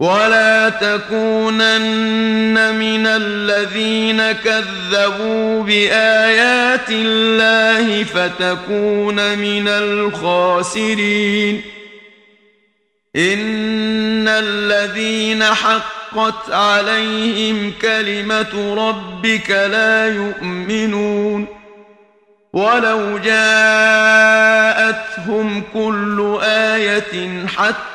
ولا تكونن من الذين كذبوا بآيات الله فتكون من الخاسرين ان الذين حقت عليهم كلمة ربك لا يؤمنون ولو جاءتهم كل آية حتى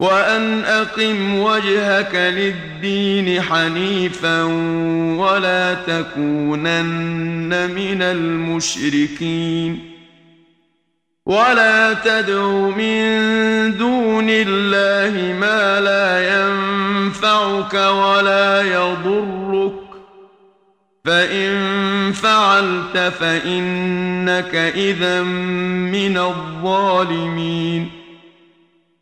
وَأَنْ أَقِمْ وَجْهَكَ لِلدِّينِ حَنِيفًا وَلَا تَكُونَنَّ مِنَ الْمُشْرِكِينَ وَلَا تَدْعُ مِن دُونِ اللَّهِ مَا لَا يَنفَعُكَ وَلَا يَضُرُّكَ فَإِن فَعَلْتَ فَإِنَّكَ إِذًا مِنَ الظَّالِمِينَ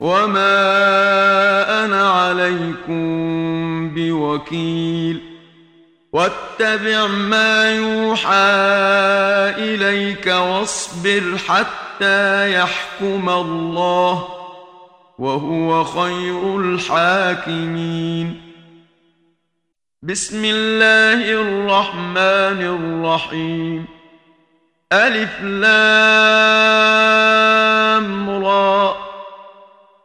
وما أنا عليكم بوكيل واتبع ما يوحى اليك واصبر حتى يحكم الله وهو خير الحاكمين بسم الله الرحمن الرحيم الف لام را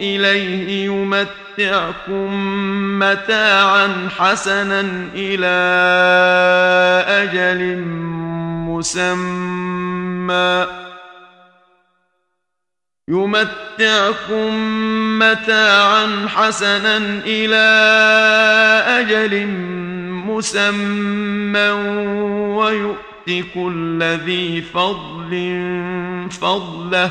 إليه يمتعكم متاعا حسنا إلى أجل مسمى. يمتعكم متاعا حسنا إلى أجل مسمى. ويؤتك الذي فضل فضله.